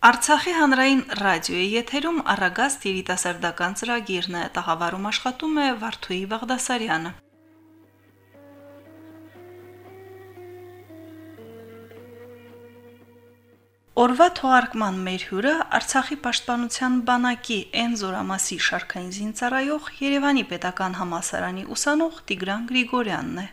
Արցախի հանրային ռադիոյի եթերում առագաստ երիտասարդական ծրագիրն է, տաղավարում աշխատում է Վարդուհի Բաղդասարյանը։ Օրվա թողարկման մեր հյուրը Արցախի պաշտպանության բանակի Էն զորամասի շարքային զինծառայող Երևանի Պետական համալսարանի ուսանող Տիգրան Գրիգորյանն է։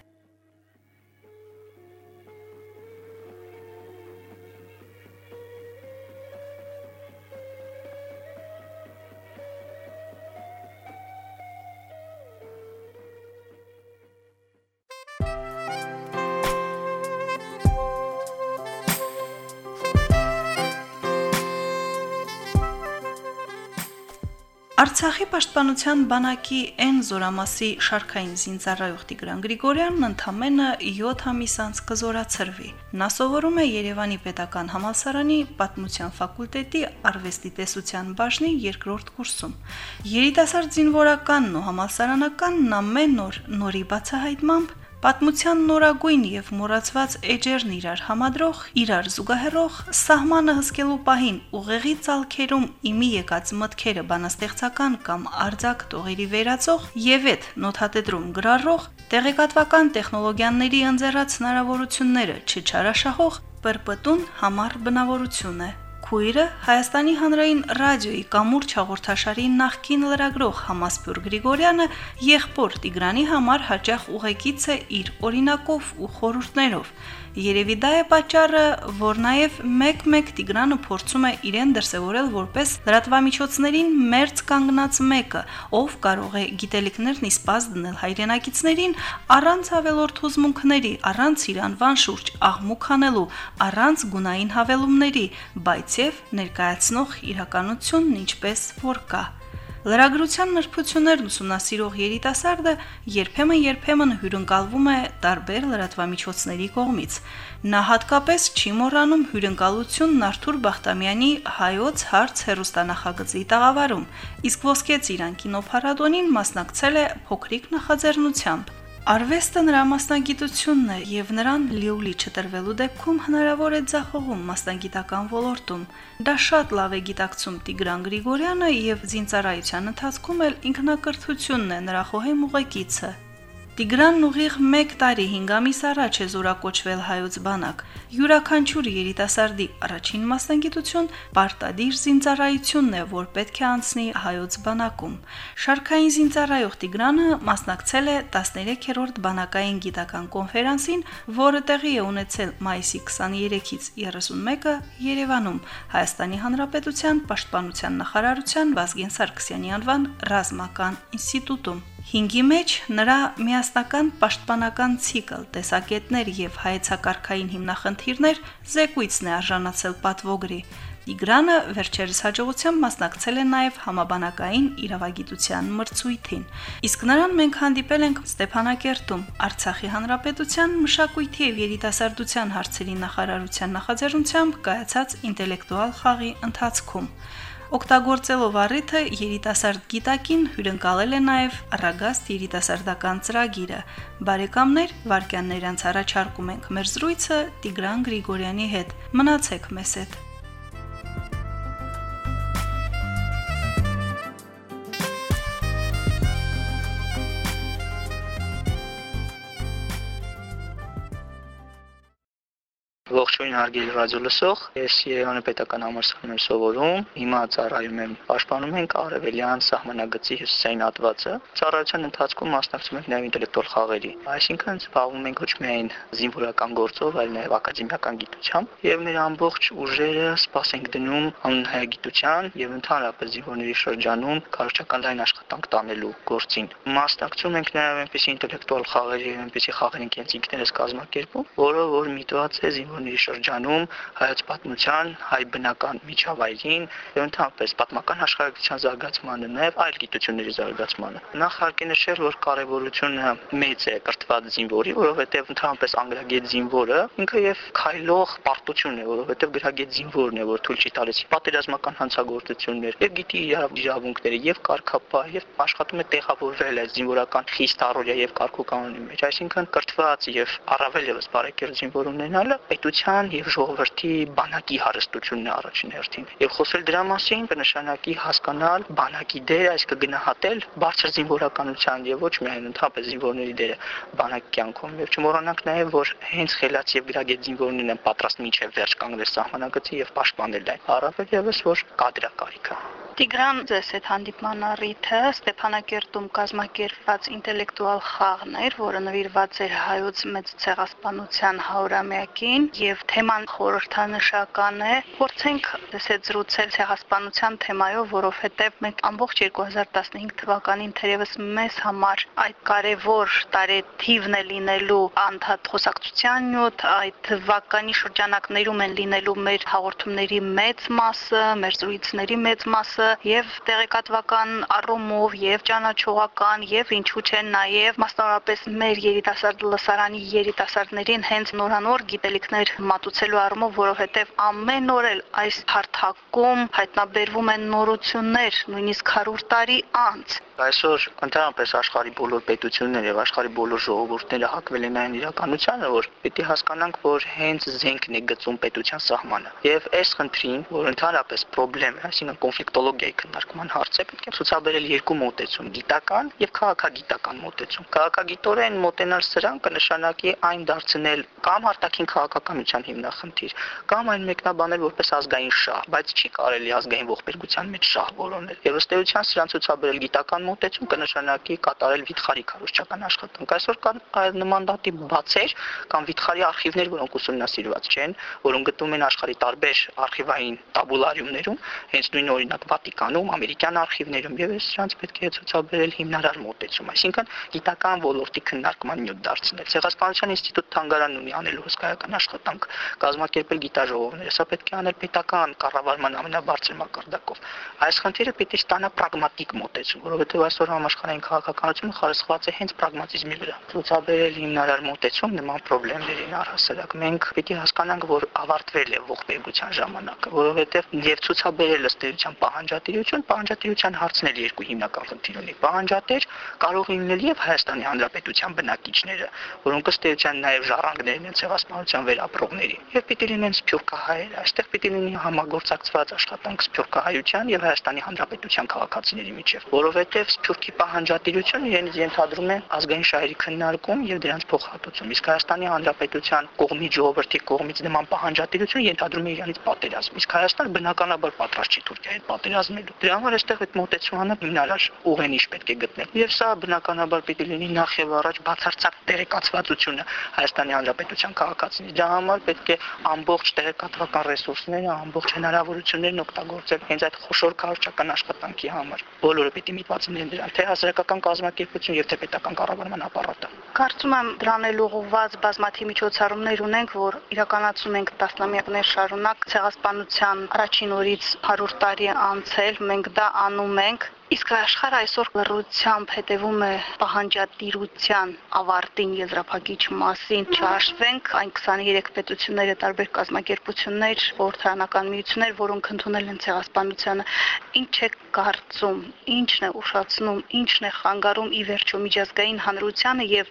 Արցախի պաշտպանության բանակի N զորամասի շարքային զինծառայող Տիգրան Գրիգորյանն ընդամենը 7 ամիս անց կզորացրվի։ Նա սովորում է Երևանի Պետական համալսարանի Պատմության ֆակուլտետի արվեստի տեսության բաժնի երկրորդ կուրսում։ Երիտասարդ զինվորականն ու համալսարանականն ամեն օր նորի բացահայտմամբ Պատմության նորագույն եւ մոռացված էջերն իրար համադրող, իրար զուգահեռող, սահմանը հսկելու պահին ուղեղի ցալքերում իմի եկած մտքերը բանաստեղծական կամ արձակ տողերի վերածող եւ այդ նոթատետրում գրառող, տեղեկատվական տեխնոլոգիաների ընձեռած հնարավորությունները չչարաշահող պրպտուն համար բնավորություն է։ Քույրը Հայաստանի հանրային ռադիոյի կամուրջ հաղորդաշարի նախկին լրագրող Համասփյուր Գրիգորյանը եղբոր Տիգրանի համար հաճախ ուղեկից է իր օրինակով ու խորհուրդներով։ Երևի դա է պատճառը, որ նաև մեկ-մեկ Տիգրանը փորձում է իրեն դրսևորել որպես լրատվամիջոցներին մերձ կանգնած մեկը, ով կարող է գիտելիքներն իսպաս դնել հայրենակիցներին առանց ավելորդ հուզմունքների, առանց իրանվան շուրջ աղմուկ անելու, առանց գունային հավելումների, բայց եւ ներկայացնող իրականությունն ինչպես որ կա։ Լրագրության նրբություններն ուսումնասիրող երիտասարդը երբեմն-երբեմն հյուրընկալվում է տարբեր լրատվամիջոցների կողմից։ Նա հատկապես չի մոռանում հյուրընկալությունն Արթուր Բախտամյանի հայոց հարց հերոստանախագծի տաղավարում, իսկ ոսկե ծիրան կինոփառատոնին մասնակցել է փոքրիկ նախաձեռնությամբ։ Արվեստը նրա մասնագիտությունն է եւ նրան լիոլի չտրվելու դեպքում հնարավոր է ձախողում մասնագիտական ոլորտում։ Դա շատ լավ է գիտակցում Տիգրան Գրիգորյանը եւ զինծառայության ընթացքում էլ ինքնակրթությունն է նրա խոհեմ ուղեկիցը։ Տիգրանն ուղիղ 1 տարի 5 ամիս առաջ է զորակոչվել հայոց բանակ։ Յուրաքանչյուր երիտասարդի առաջին մասնագիտություն պարտադիր զինծառայությունն է, որ պետք է անցնի հայոց բանակում։ Շարքային զինծառայող Տիգրանը մասնակցել է 13-րդ բանակային գիտական կոնֆերանսին, որը տեղի է ունեցել մայիսի 23-ից 31-ը Երևանում Հայաստանի Հանրապետության Պաշտպանության նախարարության Վազգեն Սարգսյանի անվան ռազմական ինստիտուտում։ 5-ի մեջ նրա միասնական պաշտպանական ցիկլ, տեսակետներ եւ հայեցակարգային հիմնախնդիրներ զեկույցն է արժանացել պատվոգրի։ Տիգրանը վերջերս հաջողությամբ մասնակցել է նաև համաբանակային իրավագիտության մրցույթին։ Իսկ նրան մենք հանդիպել ենք Ստեփանակերտում, Արցախի Հանրապետության մշակույթի եւ երիտասարդության հարցերի նախարարության նախաձեռնությամբ կայացած ինտելեկտուալ խաղի ընթացքում։ Օգտագործելով առիթը երիտասարդ գիտակին հյուրընկալել է նաև Արագաստ երիտասարդական ծրագիրը։ Բարեկամներ, վարքյաններ անց առաջարկում ենք մեր զրույցը Տիգրան Գրիգորյանի հետ։ Մնացեք մեզ հետ։ Ողջույն հարգելի ռադիոլսող, ես Երևանի Պետական համալսարանում եմ սովորում։ Հիմա ծառայում եմ պաշտպանում ենք Արևելյան սահմանագծի հյուսիսային հատվածը։ Ծառայության ընթացքում մասնակցում ենք նաև ինտելեկտուալ խաղերի։ Այսինքն զբաղվում ենք ոչ միայն զինվորական գործով, այլ նաև ակադեմիական գիտությամբ եւ մեր ամբողջ ուժերը սպաս ենք դնում անհայագիտության եւ ընդհանրապես զինվորների շրջանում կարողական լայն աշխատանք տանելու գործին։ Մասնակցում ենք նաև այնպիսի ինտելեկտուալ խաղերի այնպիսի խաղերի կենցիկներս կազմակերպում, որը որ միտված է զինվոր region-ների շրջանում հայոց պատմության, հայ բնական միջավայրին եւ ընդհանրապես պատմական աշխարհագրության զարգացմանը, նաեւ այլ գիտությունների զարգացմանը։ Նախ հարկ է նշել, որ կարևորությունը մեծ է կրթված զինվորի, որովհետեւ ընդհանրապես անգրագետ զինվորը ինքը եւ քայլող պարտություն է, որովհետեւ գրագետ զինվորն է, որ թույլ չի տալիս պատերազմական հանցագործություններ եւ գիտի իրավունքները եւ կարգապահ եւ աշխատում է տեղավորվել այդ զինվորական խիստ առօրյա եւ կարգուկանոնի մեջ, այսինքն կրթված եւ առավել եւս բարեկեր զինվոր ունենալը այդ պետության եւ ժողովրդի բանակի հարստությունն է առաջին հերթին։ Եվ խոսել դրա մասին կնշանակի հասկանալ բանակի դերը, այս կգնահատել բարձր զինվորականության եւ ոչ միայն ընդհանրապես զինվորների դերը բանակի կյանքում։ Եվ չմոռանանք նաեւ, որ հենց խելացի եւ գրագետ զինվորներն են պատրաստ միջև վերջ կանգնել սահմանակցի եւ պաշտպանել այն։ Առավել եւս որ կադրակարիքը Տիգրան, ձեզ այդ հանդիպման առիթը Ստեփանակերտում կազմակերպված ինտելեկտուալ խաղն էր, որը նվիրված էր հայոց մեծ ցեղասպանության 100-ամյակին եւ թեման խորհրդանշական է։ Փորձենք հետ զրուցել ցեղասպանության թեմայով, որովհետեւ մենք ամբողջ 2015 թվականին թերևս մեզ համար այդ կարևոր տարեթիվն է լինելու անդադ խոսակցության նյութ, այդ թվականի շրջանակներում են լինելու մեր հաղորդումների մեծ մասը, մեր զրույցների մեծ մասը եւ տեղեկատվական առումով եւ ճանաչողական եւ ինչու՞ չէ նաեւ մասնավորապես մեր երիտասարդ լսարանի երիտասարդներին հենց նորանոր գիտելիքներ մատուցելու առումով, որովհետեւ ամեն օր էլ այս հարթակում հայտնաբերվում են նորություններ, նույնիսկ 100 տարի անց Այսօր ընդհանրապես աշխարհի բոլոր պետությունները եւ աշխարհի բոլոր ժողովուրդները հակվել են այն իրականությանը, որ պիտի հասկանանք, որ հենց զենքն է գծում պետության սահմանը։ Եվ այս խնդրին, որ ընդհանրապես խնդրեմ է, այսինքն կոնֆլիկտոլոգիայի քննարկման հարց է, պետք է ցուցաբերել երկու մոտեցում՝ գիտական եւ քաղաքագիտական մոտեցում։ Քաղաքագիտորեն մոտենալ սրան կնշանակի այն դարձնել կամ արտաքին քաղաքականության հիմնախնդիր, կամ այն մեկնաբանել որպես ազգային շահ, բայց չի կարելի ազգային ողբերգության մեջ շահ որոնել։ Եվ ըստ էության սրան ցուցաբերել գիտական մոտեցում կնշանակի կատարել վիթխարի քարոշչական աշխատանք։ Այսօր կան նման դատի բացեր կամ վիթխարի արխիվներ, որոնք ուսումնասիրված չեն, որոնք գտնում են աշխարհի տարբեր արխիվային տաբուլարիումներում, հենց նույն օրինակ Վատիկանում, ամերիկյան արխիվներում եւ սրանց պետք է ցուցաբերել հիմնարար մոտեցում, այսինքն գիտական ոլորտի քննարկման նյութ դարձնել։ Ցեղասպանության ինստիտուտ թանգարանն ունի անելու հսկայական աշխատանք, կազմակերպել գիտաժողովներ, սա պետք է անել պետական կառավարման ամենաբարձր մակարդակով։ Այս խնդիրը պիտի ստանա պրագմատիկ մոտեցում, որովհետև այսօր համաշխարհային քաղաքականությունը խարսխված է հենց պրագմատիզմի վրա։ Ցուցաբերել հիմնարար մոտեցում նման խնդիրներին առհասարակ մենք պիտի հասկանանք, որ ավարտվել է ողբերգության ժամանակը, որովհետև եւ ցուցաբերել ըստ էության պահանջատիրություն, պահանջատիրության հարցն էլ երկու հիմնական խնդիր ունի։ Պահանջատեր կարող լինել եւ Հայաստանի Հանրապետության բնակիչները, որոնք ըստ էության նաեւ ժառանգներն են ցեղասպանության վերապրողների։ Եւ պիտի լինեն սփյուռքահայեր, այստեղ պիտի լինի համագործակցված աշխատանք սփյուռքահայության եւ Հայաստանի Հանրապետության քաղաքացիների միջեւ, որովհետեւ եւ Սփյուռքի պահանջատիրությունը իրենից ենթադրում է ազգային շահերի քննարկում եւ դրանց փոխհատուցում։ Իսկ Հայաստանի Հանրապետության կողմի ժողովրդի կողմից նման պահանջատիրությունը ենթադրում է իրանից պատերազմ։ Իսկ Հայաստանը բնականաբար պատրաստ չի Թուրքիայի պատերազմելու։ Դրա համար այստեղ այդ մոտեցումը հիմնարար ուղենիշ պետք է գտնել։ Եվ սա բնականաբար պիտի լինի նախ եւ առաջ բացարձակ տեղեկացվածությունը Հայաստանի Հանրապետության քաղաքացիների։ Դրա համար պետք է ամբողջ տեղեկատվական ռեսուրսները, ամբողջ հնարավորություններն օգտագործել հենց այդ խոշոր քաղաքական աշխատանքի համար։ Բոլորը պիտի միտված լինեն դրան, թե հասարակական կազմակերպություն եւ թե պետական կառավարման ապարատը։ Կարծում եմ դրան էլ ուղղված բազմաթիվ միջոցառումներ ունենք, որ իրականացում ենք տասնամյակներ շարունակ ցեղասպանության առաջին օրից 100 տարի անցել, մենք դա անում ենք Իսկ աշխարհը այսօր լրությամբ հետևում է պահանջատիրության ավարտին եզրափակիչ մասին. Չհաշվենք այն 23 պետությունները տարբեր կազմակերպություններ, խորհրդարանական միություններ, որոնք ընդունել են ցեղասպանությանը, ինչ է կարծում, ինչն է ուշացնում, ինչն է խանգարում ի վերջո միջազգային հանրությանը եւ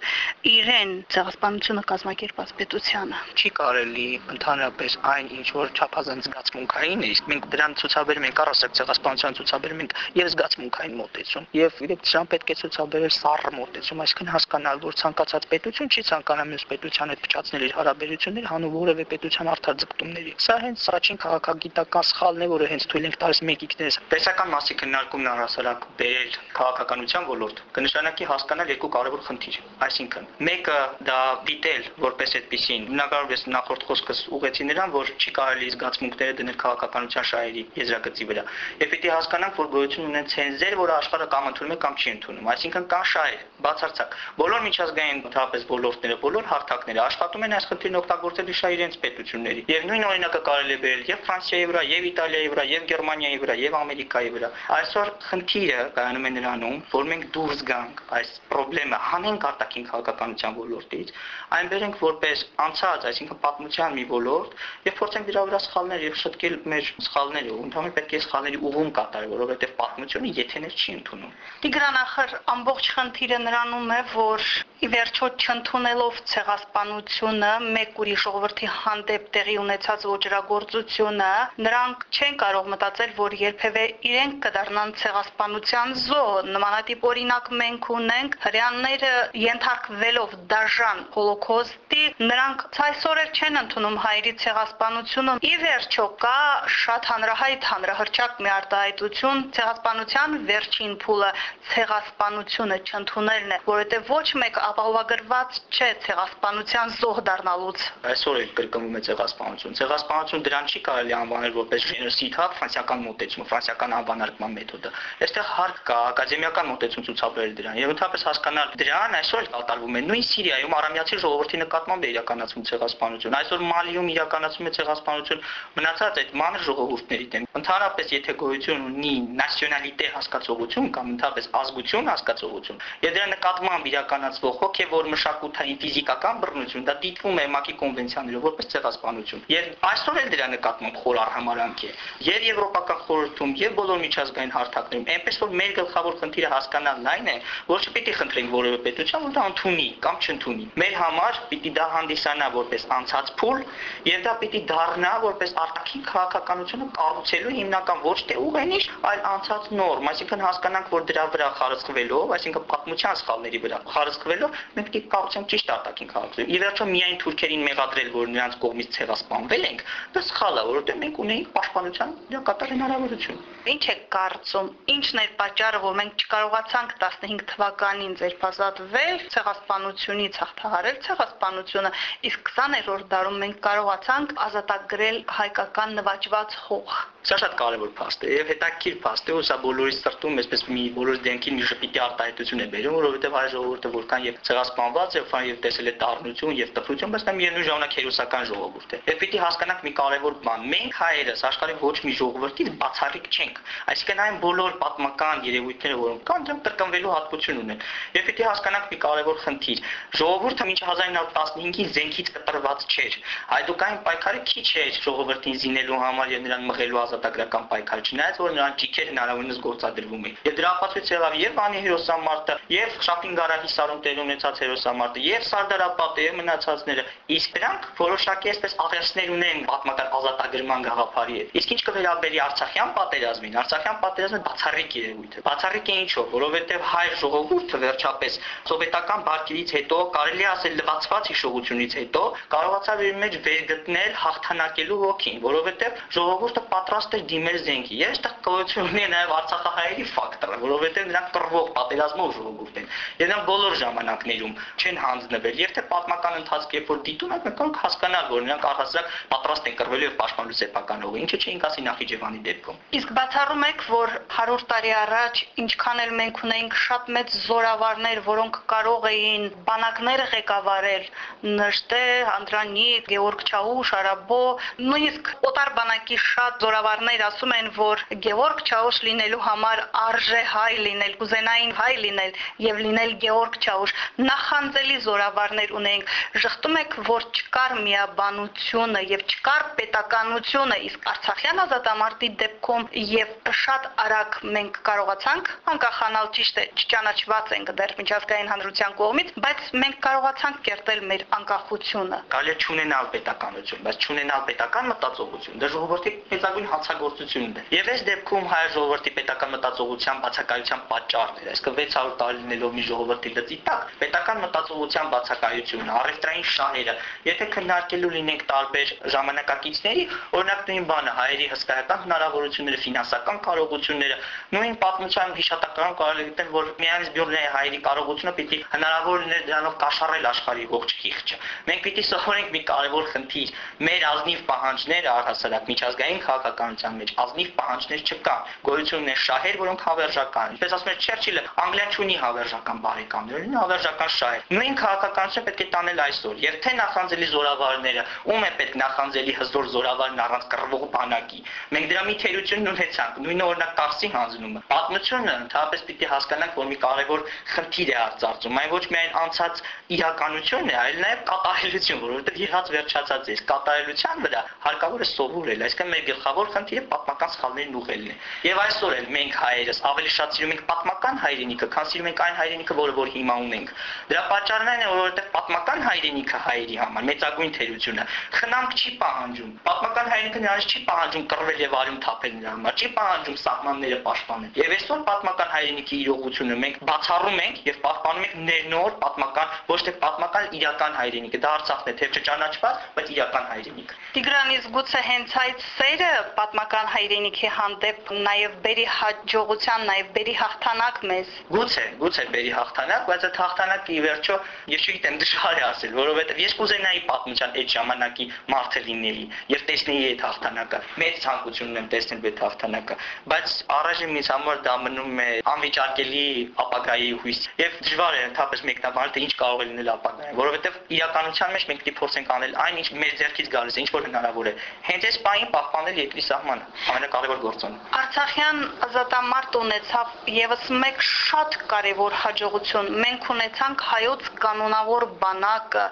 իրեն ցեղասպանությունը կազմակերպած պետությանը։ Չի կարելի ընդհանրապես այն ինչ որ չափազանց զգացմունքային է, իսկ մենք դրան ցուցաբերում ենք առասակ ցեղասպանության ցուցաբերում ենք եւ զգացմունք զարգացմունքային մոտեցում եւ իրենք դրան պետք է ցուցաբերել սառը մոտեցում, այսինքն հասկանալ, որ ցանկացած պետություն չի ցանկանում մյուս պետության հետ փչացնել իր հարաբերությունները հանու որևէ պետության արդար ձգտումների։ Սա հենց առաջին քաղաքագիտական սխալն է, որը հենց թույլ ենք տալիս մեկիկներս։ Տեսական մասի քննարկումն առհասարակ բերել քաղաքականության ոլորտ կնշանակի հասկանալ երկու կարևոր խնդիր։ Այսինքն, մեկը դա դիտել որպես այդպեսին։ Բնականաբար նախորդ խոսքս ուղեցի նրան, որ չի կարելի զգացմունքները դնել քաղաքականության շահերի եզրակացի վրա։ Եվ պիտի հասկանանք, որ գոյություն ունեն ցենզ ձեր, որը աշխարհը կամ ընդունում է կամ չի ընդունում։ Այսինքն կան շահեր, բացարձակ։ Բոլոր միջազգային ընդհանրապես ոլորտները, բոլոր հարթակները աշխատում են այս խնդիրն օգտագործել իշա իրենց պետությունների։ Եվ նույն օրինակը կարելի է բերել եւ Ֆրանսիայի վրա, եւ Իտալիայի վրա, եւ Գերմանիայի վրա, եւ Ամերիկայի վրա։ Այսօր խնդիրը կայանում է նրանում, որ մենք դուրս գանք այս խնդրեմը հանենք արտաքին քաղաքականության ոլորտից, այն բերենք որպես անցած, այսինքն պատմության մի ոլորտ եւ փորձենք դրա վրա սխալներ եւ շտկել մեր սխալները, ու ընդհանրապես պետք է սխալների ուղում կատարել, որովհետեւ պատմությունը եթեներ չի ընդունում։ Տիգրան ախր ամբողջ խնդիրը նրանում է, որ ի վերջո չընդունելով ցեղասպանությունը, մեկ ուրիշ ժողովրդի հանդեպ տեղի ունեցած ոչրագործությունը, նրանք չեն կարող մտածել, որ երբևէ իրենք կդառնան ցեղասպանության զոհ։ Նմանատիպ օրինակ մենք ունենք հрьяանները ենթարկվելով դաժան հոլոկոստի, նրանք ցայսօր էլ չեն ընդունում հայերի ցեղասպանությունը։ Ի վերջո կա շատ հանրահայտ հանրահրճակ մի արտահայտություն ցեղասպանության վերջին փուլը ցեղասպանությունը չընդունելն է, որովհետև ոչ մեկ ապահովագրված չէ ցեղասպանության զոհ դառնալուց։ Այսօր էլ կրկնվում է ցեղասպանություն։ Ցեղասպանություն դրան չի կարելի անվանել որպես ժենոսիդ, հա, ֆրանսիական մոտեցումը, ֆրանսիական անվանարկման մեթոդը։ Այստեղ հարկ կա ակադեմիական մոտեցում ցուցաբերել դրան եւ ընդհանրապես հասկանալ դրան այսօր կատարվում է նույն Սիրիայում արամյացի ժողովրդի նկատմամբ է իրականացվում ցեղասպանություն։ Այսօր Մալիում իրականացվում է ցեղասպանություն մնացած այդ մանր ժողովուրդների դեմ։ Ընդհանրապես եթե գոյություն ունի նացիոնալիտե հասկացողություն կամ ընդհանրապես ազգություն հասկացողություն, եւ դրա նկատմամբ իրականացվող հոգեվոր մշակութային ֆիզիկական բռնություն, դա դիտվում է ՄԱԿ-ի կոնվենցիաներով որպես ցեղասպանություն։ Եվ այսօր էլ դրա նկատմամբ խոր արհամարանք է։ Եվ Եվրոպական խորհրդում, եւ բոլոր միջազգային հարթակներում, այնպես որ մեր գլխավոր խնդիրը հասկանալն այն է, որ չպիտի խնդրենք որևէ պետության, որ դա ընդունի կամ չընդունի։ Մեր համար պիտի դա հանդիսանա որպես անցած փուլ, եւ դա պիտի դառնա որպես արտաքին քաղաքականությունը կառուցելու հիմնական ոչ թե ուղենիշ, այլ անցած նորմ, այսինքն հասկանանք, որ դրա վրա խարսխվելով, այսինքն պատմության սխալների վրա խարսխվելով մենք պետք է կառուցենք ճիշտ արտաքին քաղաքացիություն։ Ի վերջո միայն թուրքերին մեղադրել, որ նրանց կողմից ցեղասպանվել ենք, դա սխալ է, որովհետև մենք ունենք պաշտպանության իրակատար հնարավորություն։ Ինչ է կարծում, ինչն է պատճառը, որ մենք չկարողացանք 15 թվականին ձերբազատվել ցեղասպանությունից հաղթահարել ցեղասպանությունը, իսկ 20-րդ դարում մենք կարողացանք ազատագրել հայկական նվաճված հող։ Սա շատ կարևոր փաստ է եւ հետաքրքիր փաստ է, ու սա բոլորի սրտում այսպես մի բոլոր դեմքին մի շփիտի արտահայտություն է բերում, որովհետեւ հայ ժողովուրդը որքան եւ ցեղասպանված եւ ֆան եւ տեսել է դառնություն եւ տպրություն, բայց դա միևնույն ժամանակ հերոսական ժողովուրդ է։ Եվ պիտի հասկանանք մի կարևոր բան. մենք հայերս աշխարհի ոչ մի ժողովրդից բացառիկ չենք։ Այսինքն այն բոլոր պատմական երևույթները, որոնք կան, դրանք կրկնվելու հատկություն ունեն։ Եվ պիտի հասկանանք մի կարևոր խնդիր. ժողովուրդը մինչ 1915-ին զենքից կտրված չէր։ Այդուկային պայքարը քիչ էր ժողովրդին զինելու համար եւ նրան մղելու ազատագրական պայքար, չնայած որ նրան ճիքեր հնարավորինս գործադրվում էին։ Եվ դրա ապացույց եղավ եւ Վանի հերոսամարտը, եւ Շապինգարահի սարում տեղ ունեցած հերոսամարտը, եւ Սարդարապատը եւ մնացածները։ Իսկ դրանք որոշակի այսպես աղերսներ ունեն պատմական ազատագրման գաղափարի հետ։ Իսկ ինչ կվերաբերի Արցախյան պատերազմին, Արցախյան պատերազմը բացառիկ երևույթ է։ Բացառիկ է ինչով, որովհետեւ հայ ժողովուրդը վերջապես սովետական բարգերից հետո կարելի ասել լվացված հիշողությունից հետո կարողացավ իր մեջ վերգտնել հաղթանակելու ոգին, որովհետեւ ժողովուրդը պատրաստ էր դիմել զենքի։ Ես դա կողություն ունի նաև Արցախահայերի ֆակտորը, որովհետև նրանք կռվող պատերազմով ժողովուրդ են։ նրանք բոլոր ժամանակներում չեն հանձնվել, եւ թե պատմական ընթացք երբ որ դիտում եք, կարող հասկանալ, որ նրանք առհասարակ պատրաստ են կռվելու եւ պաշտպանելու սեփական հողը, ինչը չէին ասի Նախիջևանի դեպքում։ Իսկ բացառում եք, որ 100 տարի առաջ ինչքան էլ մենք ունեինք շատ մեծ զորավարներ, որոնք կարող էին բանակներ ղեկավարել, Նժդե, Անդրանիկ, Գեորգ Չաուշ, Արաբո, նույնիսկ օտար բանակի շատ զորավար գաղափարներ ասում են, որ Գևորգ Չաուշ լինելու համար արժե հայ լինել, կուզենային հայ լինել եւ լինել Գևորգ Չաուշ։ Նախանձելի զորավարներ ունենք։ Ժխտում եք, որ չկար միաբանությունը եւ չկար պետականությունը, իսկ Արցախյան ազատամարտի դեպքում եւ շատ արագ մենք կարողացանք անկախանալ ճիշտ է, չճանաչված ենք դեռ միջազգային հանրության կողմից, բայց մենք կարողացանք կերտել մեր անկախությունը։ Կարելի է չունենալ պետականություն, բայց չունենալ պետական մտածողություն։ Դա ժողովրդի մեծագույն հանցագործությունն է։ Եվ այս դեպքում հայ ժողովրդի պետական մտածողության բացակայության պատճառն էր, այսինքն 600 տարի լինելով մի ժողովրդի լծի տակ, պետական մտածողության բացակայությունը, առևտրային շահերը, եթե քննարկելու լինենք տարբեր ժամանակակիցների, օրինակ նույն բանը հայերի հսկայական հնարավորությունները, ֆինանսական կարողությունները, նույն պատմության հիշատակարան կարելի գտնել, որ միանից բյուրների հայերի կարողությունը պիտի հնարավոր լիներ դրանով կաշառել աշխարհի ողջ քիղճը։ Մենք պիտի սովորենք մի կարևոր խնդիր՝ մեր ազնիվ պահանջները առհասարակ միջազգային քաղաքական քաղաքականության մեջ ազնիվ պահանջներ չկա։ Գոյություն ունեն շահեր, որոնք հավերժական են։ Ինչպես ասում է Չերչիլը, Անգլիան ունի հավերժական բարեկամներ, ունի հավերժական շահեր։ Նույն քաղաքականությունը պետք է տանել այսօր։ Եվ թե նախանձելի զորավարները, ում է պետք նախանձելի հզոր զորավարն առանց կռվող բանակի։ Մենք դրա մի թերությունն ունեցանք, նույնը օրինակ Կարսի հանձնումը։ Պատմությունը, հա, ընդհանրապես պիտի հասկանանք, որ մի կարևոր խնդիր է արծարծում։ Այն ոչ միայն անցած իրականություն է, այլ նաև կատարելություն, որովհետև եղած վերջացած է։ Կատարելության վրա հարկավոր է սովորել, այսինքն մեր գլխավոր խնդիրը պատմական սխալներն ուղղելն է։ Եվ այսօր էլ մենք հայերս ավելի շատ սիրում ենք պատմական հայրենիքը, քան սիրում ենք այն հայրենիքը, որը որ հիմա ունենք։ Դրա պատճառն այն է, որովհետև պատմական հայրենիքը հայերի համար մեծագույն թերությունը խնամք չի պահանջում։ Պատմական հայրենիքը նրանց չի պահանջում կռվել եւ արյուն թափել նրա համար, չի պահանջում սահմանները պաշտպանել։ Եվ այսօր պատմական հայրենիքի իրողությունը մենք բացառում ենք եւ պահպանում ենք ներնոր պատմական, ոչ թե պատմական իրական հայրենիքը։ Դա Արցախն է, թե չճանաչված, բայց իրական հայրենիք։ Տիգրանից գուցե հենց այդ սերը պատմական հայրենիքի հանդեպ նաեւ բերի հաջողության, նաեւ բերի հաղթանակ մեզ։ Գուցե, գուցե բերի հաղթանակ, բայց այդ հաղթանակը ի վերջո ես չգիտեմ դժվար է ասել, որովհետեւ ես կուզենայի պատմության այդ ժամանակի մարդը լինեի եւ տեսնեի այդ հաղթանակը։ Մեծ ցանկություն ունեմ տեսնել այդ հաղթանակը, բայց առայժմ ինձ համար դա մնում է անվիճարկելի ապագայի հույս։ Եւ դժվար է ընդհանրապես մեկնաբանել թե ինչ կարող է լինել ապագայում, որովհետեւ իրականության մեջ մենք պիտի փորձենք անել այն, ինչ մեր ձեռքից գալիս է, ինչ որ հնարավոր է։ Հենց այս պահին պահպանել երկրի սահմանը, ամենակարևոր գործոնը։ Արցախյան ազատամարտ ունեցավ եւս մեկ շատ կարևոր հաջողություն։ Մենք ունեցանք հայոց կանոնավոր բանակը,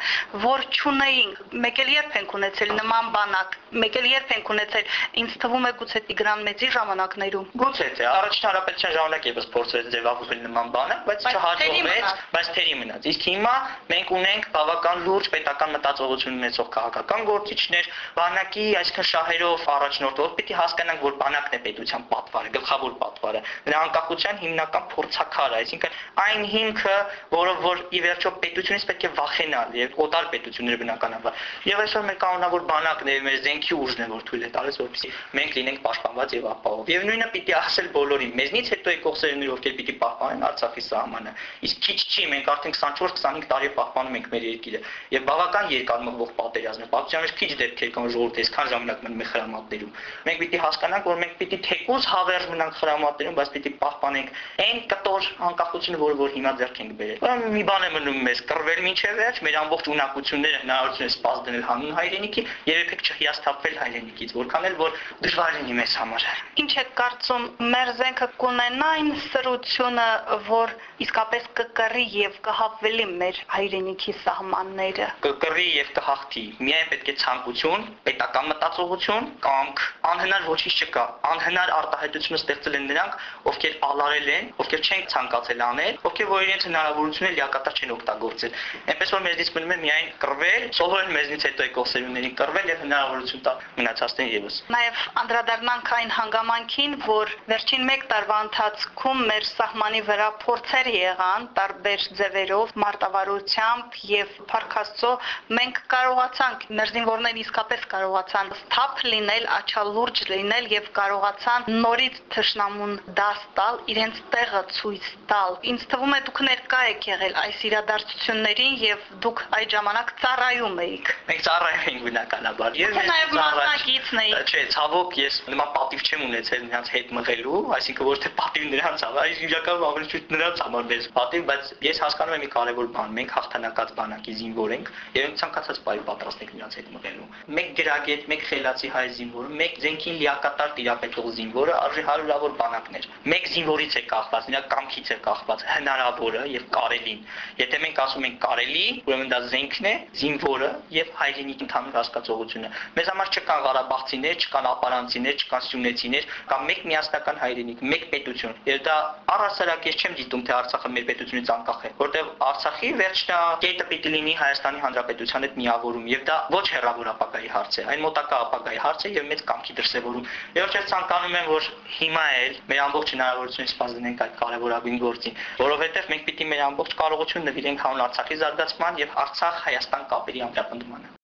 որ ճունեինք։ Մեկ էլ երբ ենք ունեցել նման բանակ, մեկ էլ երբ ենք ունեցել, ինձ թվում է գուցե Տիգրան Մեծի ժամանակներում։ Գուցե թե առաջին հարաբերության ժամանակ եւս փորձեց ձևավորել նման բանը, բայց չհաջողվեց, բայց թերի մնաց։ Իսկ հիմա մենք ունենք բավական լուրջ պետական մտածողություն ունեցող քաղաքական գործիչներ, բանակի, այսինքն շահերով առաջնորդող, պիտի հասկանանք, որ բանակն է պետության պատվարը, գլխավոր պատվարը, նրա անկախության հիմնական փորձակարը, այսինքն այն հիմքը, որը որ ի վերջո պետությունից պետք է վախենալ եւ օտար պետությունները բնականաբար։ Եվ այսօր մեր կանոնավոր բանակն է, մեր զենքի ուժն է, որ թույլ է տալիս, որպեսզի մենք լինենք պաշտպանված եւ ապահով։ Եվ նույնը պիտի ասել բոլորին, մեզնից հետո եկող սերունդները, ովքեր պիտի պահպանեն Արցախի սահմանը։ Իսկ քիչ չի, մենք արդեն 24-25 տարի պահպանում ենք մեր երկիրը եւ բավական երկար մղվող պատերազմ է։ Պատմության մեջ քիչ դեպքեր կան ժողովուրդ այսքան ժամանակ մնում է խրամատներում։ Մենք պիտի հասկանանք, որ մենք պիտի թեկուզ հավերժ մնանք խրամատներում, բայց պիտի պահպանենք այն կտոր անկախությունը, որը որ հիմա ձեռք ենք բերել։ Ուրեմն մի բան է մնում մեզ կռվել մինչև վերջ, մեր ամբողջ ունակությունները հնարավորություն է սպաս դնել հանուն հայրենիքի երբեք չհիասթափվել հայրենիքից, որքան էլ որ դժվար լինի մեզ համար։ Ինչ է կարծում, մեր զենքը կունենա այն սրությունը, որ իսկապես կկռի եւ կհավվելի մեր հայրենիքի սահմանները։ Կկռի եւ կհաղթի։ Միայն պետք է ցանկություն, պետական մտածողություն, կամք, անհնար ոչինչ չկա։ Անհնար արտահայտությունը ստեղծել են նրանք, ովքեր ալարել են, ովքեր չեն ցանկացել անել, ովքեր որ իրենց հնարավորությունները լիակատար չեն օգտագործել։ Այնպես որ մեզնից մնում է միայն կռվել, սովորել մեզնից հետո եկող սերունդներին կռվել եւ հնարավորություն տալ մնացածներին եւս։ Նաեւ անդրադառնանք այն հանգամանքին, որ վերջին 1 տարվա ընթացքում մեր սահմանի վրա փորձեր եղան տարբեր ձևերով, մարտավարությամբ եւ Փարքաստո մենք կարողացանք մեր զինվորներն իսկապես կարողացան սթափ լինել, աչալուրջ լինել եւ կարողացան նորից թշնամուն դաս տալ, իրենց տեղը ցույց տալ։ Ինձ թվում է դուք ներկա եք եղել այս իրադարձություններին եւ դուք այդ ժամանակ ծառայում էիք։ Մենք ծառայում ենք բնականաբար։ Եվ նաեւ մասնակիցն էիք։ Չէ, ցավոք ես նման պատիվ չեմ ունեցել նրանց հետ մղելու, այսինքն ոչ թե պատիվ նրանց այս իրականում ավելի շուտ նրանց համար մեզ պատիվ, բայց ես հասկանում եմ մի կարևոր բան, մենք հաղթանակած բանակի զինվոր ենք եւ մենք ցանկացած բայ պատրաստ ենք նրանց հետ մղելու։ Մեկ գրագետ, մեկ խելացի հայ զինվորը, մեկ զենքին լիակատար տիրապետող զինվորը արժի հարյուրավոր բանակներ։ Մեկ զինվորից է կախված, նրա կամքից է կախված հնարավորը եւ կարելին։ Եթե մենք ասում ենք կարելի, ուրեմն դա զենքն է, զինվորը եւ հայրենիքի ընդհանուր հասկացողությունը։ Մեզ համար չկան Ղարաբաղցիներ, չկան ապարանցիներ, չկան սյունեցիներ, կա մեկ միասնական հայրենիք, մեկ պետություն։ Եվ դա առասարակ ես չեմ դիտում, թե Արցախը մեր պետությունից անկախ է, որտեղ Արցախի վերջնակետը պիտի լինի Հայաստանի Հանրապետության հետ միավորում եւ դա ոչ հերավոր ապագայի հարց է, այն մոտակա ապագայի հարց է եւ մեծ կամքի դրսեւորում։ Եվ ես ցանկանում եմ, որ հիմա էլ մեր ամբողջ հնարավորությունից սպաս դնենք այդ կարևորագույն գործին, որովհետեւ մենք պիտի մեր ամբողջ կարողությունը նվիրենք հանուն Արցախի զարգացման եւ Արցախ-Հայաստան կապերի ամրապնդմանը։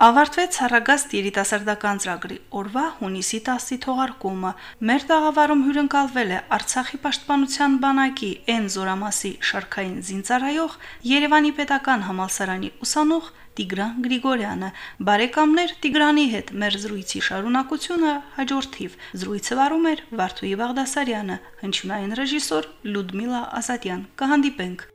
Ավարտվեց Հարագաստ երիտասարդական ծրագրի օրվա հունիսի 10-ի թողարկումը։ Մեր տաղավարում հյուրընկալվել է Արցախի պաշտպանության բանակի N զորամասի շարքային զինծառայող Երևանի Պետական Համալսարանի ուսանող Տիգրան Գրիգորյանը։ Բարեկամներ Տիգրանի հետ մեր զրույցի շարունակությունը հաջորդիվ։ Զրույցը վարում էր Վարդուհի Բաղդասարյանը, հնչյունային ռեժիսոր Լյուդմիլա Ազատյան։ Կհանդիպենք